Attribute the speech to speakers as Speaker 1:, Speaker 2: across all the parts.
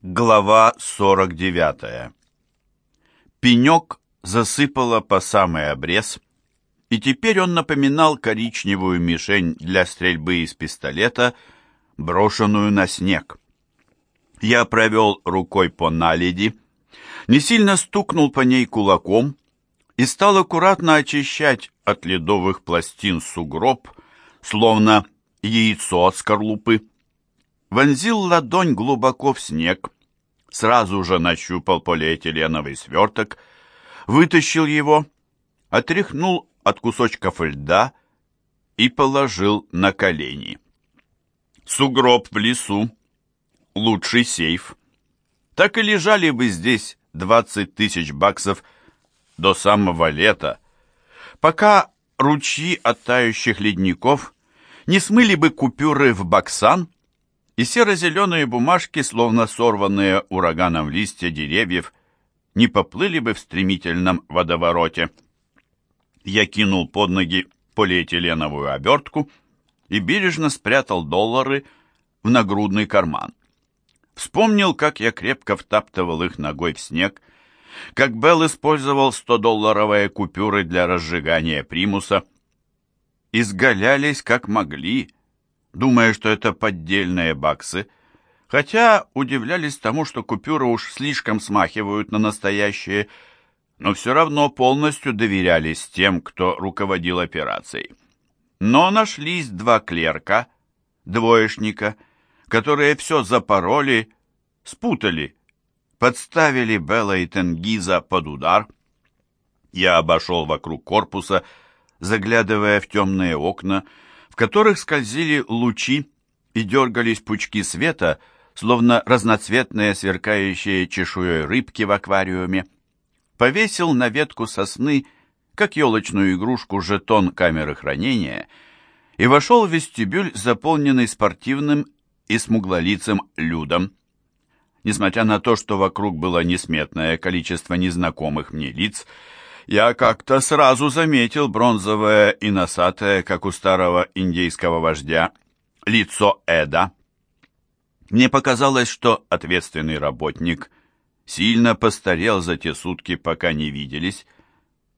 Speaker 1: Глава 49. Пенек засыпало по самый обрез, и теперь он напоминал коричневую мишень для стрельбы из пистолета, брошенную на снег. Я провел рукой по наледи, не сильно стукнул по ней кулаком и стал аккуратно очищать от ледовых пластин сугроб, словно яйцо от скорлупы вонзил ладонь глубоко в снег, сразу же нащупал полиэтиленовый сверток, вытащил его, отряхнул от кусочков льда и положил на колени. Сугроб в лесу, лучший сейф. Так и лежали бы здесь двадцать тысяч баксов до самого лета, пока ручьи от тающих ледников не смыли бы купюры в баксан, и серо-зеленые бумажки, словно сорванные ураганом листья деревьев, не поплыли бы в стремительном водовороте. Я кинул под ноги полиэтиленовую обертку и бережно спрятал доллары в нагрудный карман. Вспомнил, как я крепко втаптывал их ногой в снег, как Белл использовал 100-долларовые купюры для разжигания примуса. Изгалялись, как могли, думая, что это поддельные баксы, хотя удивлялись тому, что купюры уж слишком смахивают на настоящие, но все равно полностью доверялись тем, кто руководил операцией. Но нашлись два клерка, двоечника, которые все запороли, спутали, подставили Белла и Тенгиза под удар. Я обошел вокруг корпуса, заглядывая в темные окна, которых скользили лучи и дергались пучки света, словно разноцветные сверкающие чешуей рыбки в аквариуме. Повесил на ветку сосны, как елочную игрушку, жетон камеры хранения и вошел в вестибюль, заполненный спортивным и смуглолицым людом. Несмотря на то, что вокруг было несметное количество незнакомых мне лиц, я как-то сразу заметил бронзовое и носатое, как у старого индейского вождя, лицо Эда. Мне показалось, что ответственный работник сильно постарел за те сутки, пока не виделись.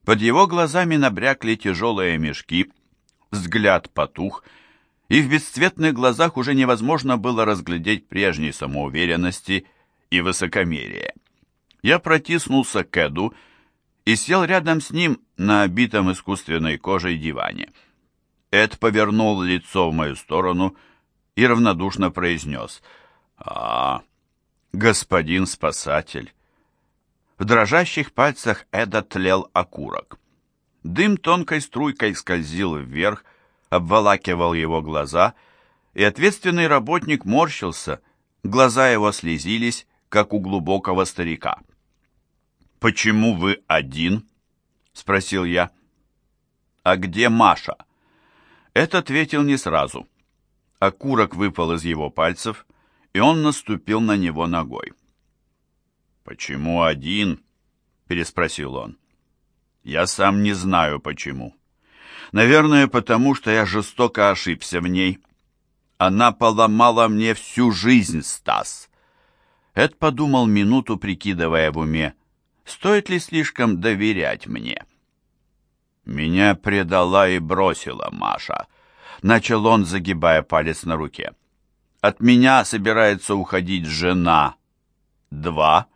Speaker 1: Под его глазами набрякли тяжелые мешки, взгляд потух, и в бесцветных глазах уже невозможно было разглядеть прежней самоуверенности и высокомерия. Я протиснулся к Эду и сел рядом с ним на обитом искусственной кожей диване. Эд повернул лицо в мою сторону и равнодушно произнес «А, господин спасатель». В дрожащих пальцах Эда тлел окурок. Дым тонкой струйкой скользил вверх, обволакивал его глаза, и ответственный работник морщился, глаза его слезились, как у глубокого старика. «Почему вы один?» — спросил я. «А где Маша?» Эд ответил не сразу. Окурок выпал из его пальцев, и он наступил на него ногой. «Почему один?» — переспросил он. «Я сам не знаю, почему. Наверное, потому что я жестоко ошибся в ней. Она поломала мне всю жизнь, Стас». Эд подумал минуту, прикидывая в уме, стоит ли слишком доверять мне? Меня предала и бросила Маша. Начал он, загибая палец на руке. От меня собирается уходить жена. Два.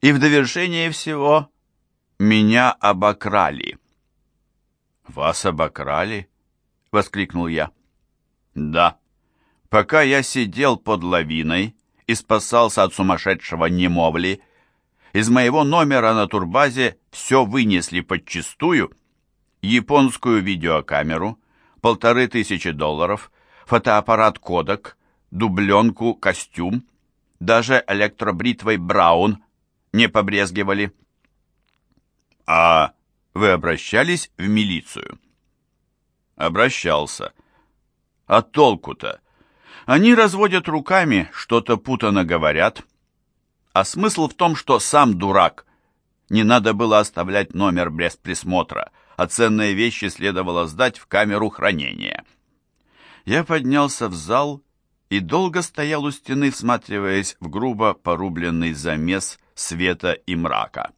Speaker 1: И в довершение всего меня обокрали. «Вас обокрали?» — воскликнул я. «Да. Пока я сидел под лавиной и спасался от сумасшедшего немовли, из моего номера на турбазе все вынесли подчистую. Японскую видеокамеру, полторы тысячи долларов, фотоаппарат «Кодек», дубленку, костюм, даже электробритвой «Браун» не побрезгивали. «А вы обращались в милицию?» «Обращался. А толку-то? Они разводят руками, что-то путано говорят» а смысл в том, что сам дурак. Не надо было оставлять номер без присмотра, а ценные вещи следовало сдать в камеру хранения. Я поднялся в зал и долго стоял у стены, всматриваясь в грубо порубленный замес света и мрака.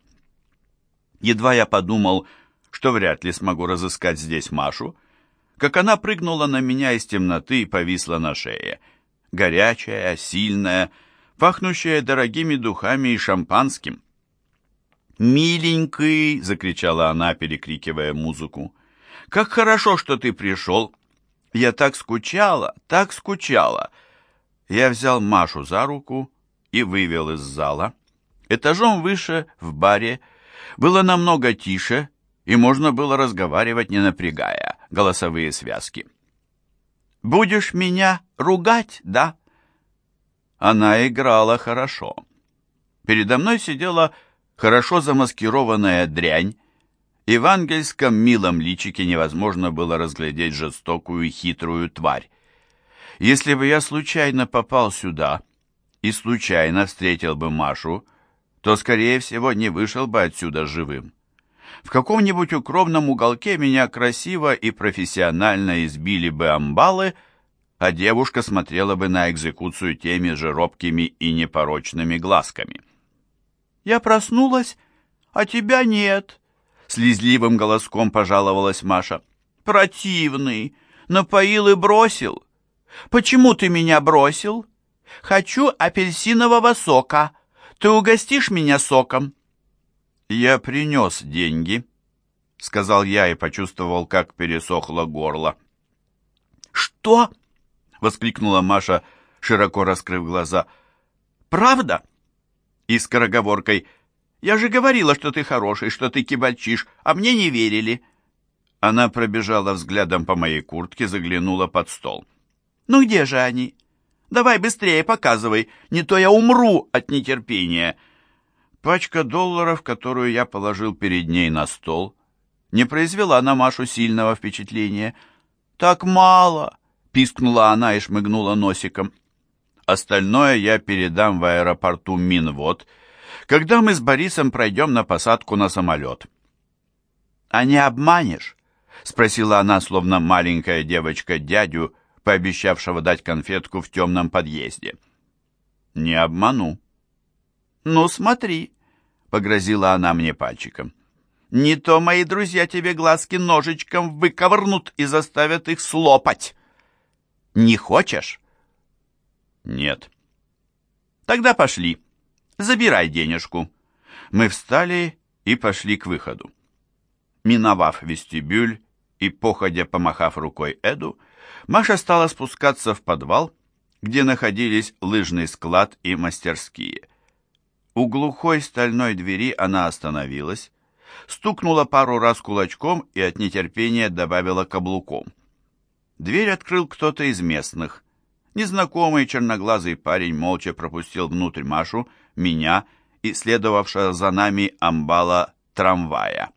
Speaker 1: Едва я подумал, что вряд ли смогу разыскать здесь Машу, как она прыгнула на меня из темноты и повисла на шее. Горячая, сильная, пахнущая дорогими духами и шампанским. «Миленький!» — закричала она, перекрикивая музыку. «Как хорошо, что ты пришел! Я так скучала, так скучала!» Я взял Машу за руку и вывел из зала. Этажом выше, в баре, было намного тише, и можно было разговаривать, не напрягая голосовые связки. «Будешь меня ругать, да?» Она играла хорошо. Передо мной сидела хорошо замаскированная дрянь, и в ангельском милом личике невозможно было разглядеть жестокую и хитрую тварь. Если бы я случайно попал сюда и случайно встретил бы Машу, то, скорее всего, не вышел бы отсюда живым. В каком-нибудь укромном уголке меня красиво и профессионально избили бы амбалы, а девушка смотрела бы на экзекуцию теми же робкими и непорочными глазками. «Я проснулась, а тебя нет», — слезливым голоском пожаловалась Маша. «Противный, напоил и бросил. Почему ты меня бросил? Хочу апельсинового сока. Ты угостишь меня соком?» «Я принес деньги», — сказал я и почувствовал, как пересохло горло.
Speaker 2: «Что?»
Speaker 1: — воскликнула Маша, широко раскрыв глаза.
Speaker 2: «Правда?»
Speaker 1: И скороговоркой «Я же говорила, что ты хороший, что ты кибальчишь, а мне не верили». Она пробежала взглядом по моей куртке, заглянула под стол.
Speaker 2: «Ну где же они? Давай быстрее показывай, не то я умру от нетерпения».
Speaker 1: Пачка долларов, которую я положил перед ней на стол, не произвела на Машу сильного впечатления.
Speaker 2: «Так мало!» — пискнула она и шмыгнула носиком.
Speaker 1: «Остальное я передам в аэропорту Минвод, когда мы с Борисом пройдем на посадку на самолет».
Speaker 2: «А не обманешь?»
Speaker 1: — спросила она, словно маленькая девочка дядю, пообещавшего дать конфетку в темном подъезде. «Не обману».
Speaker 2: «Ну, смотри», — погрозила она мне пальчиком. «Не то мои друзья тебе глазки ножичком выковырнут и заставят их слопать. Не хочешь?»
Speaker 1: «Нет».
Speaker 2: «Тогда пошли. Забирай денежку».
Speaker 1: Мы встали и пошли к выходу. Миновав вестибюль и походя помахав рукой Эду, Маша стала спускаться в подвал, где находились лыжный склад и мастерские. У глухой стальной двери она остановилась, стукнула пару раз кулачком и от нетерпения добавила каблуком. Дверь открыл кто-то из местных. Незнакомый черноглазый парень молча пропустил внутрь Машу, меня и следовавшего за нами амбала трамвая.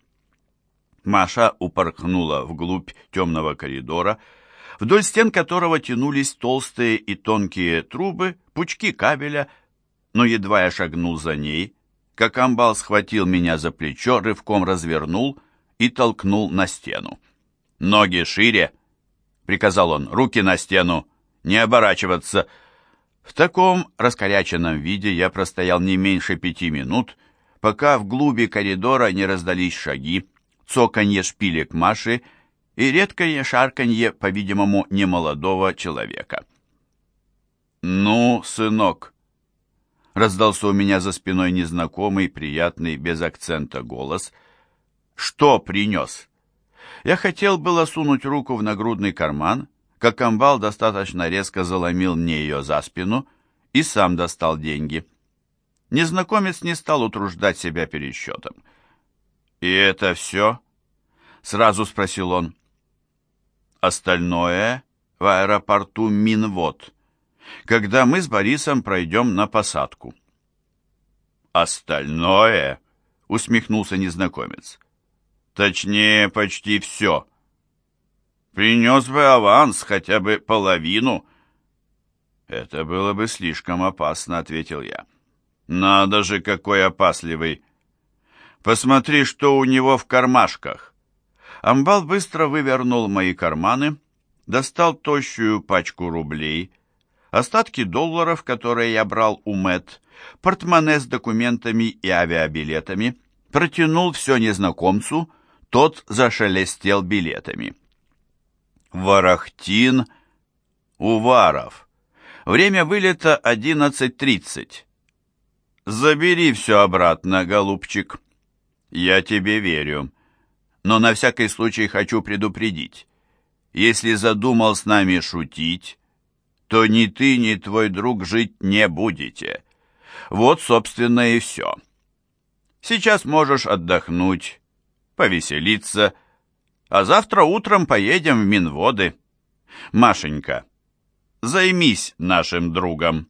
Speaker 1: Маша упорхнула вглубь темного коридора, вдоль стен которого тянулись толстые и тонкие трубы, пучки кабеля, но едва я шагнул за ней, как амбал схватил меня за плечо, рывком развернул и толкнул на стену. «Ноги шире!» — приказал он. «Руки на стену! Не оборачиваться!» В таком раскоряченном виде я простоял не меньше пяти минут, пока в глуби коридора не раздались шаги, цоканье шпилек Маши и редкое шарканье, по-видимому, немолодого человека. «Ну, сынок», раздался у меня за спиной незнакомый, приятный, без акцента голос. «Что принес?» Я хотел было сунуть руку в нагрудный карман, как амбал достаточно резко заломил мне ее за спину и сам достал деньги. Незнакомец не стал утруждать себя пересчетом. «И это все?» — сразу спросил он. «Остальное в аэропорту Минвод», когда мы с Борисом пройдем на посадку. «Остальное?» — усмехнулся незнакомец. «Точнее, почти все. Принес бы аванс, хотя бы половину». «Это было бы слишком опасно», — ответил я. «Надо же, какой опасливый! Посмотри, что у него в кармашках!» Амбал быстро вывернул мои карманы, достал тощую пачку рублей —
Speaker 2: остатки долларов, которые я брал у Мэт, портмоне с документами и авиабилетами, протянул все незнакомцу, тот зашелестел билетами. Ворохтин, Уваров. Время вылета 11.30. Забери все обратно, голубчик. Я тебе верю. Но на всякий случай хочу предупредить. Если задумал с нами шутить, то ни ты, ни твой друг жить не будете. Вот, собственно, и все. Сейчас можешь отдохнуть, повеселиться, а завтра утром поедем в Минводы. Машенька, займись нашим другом».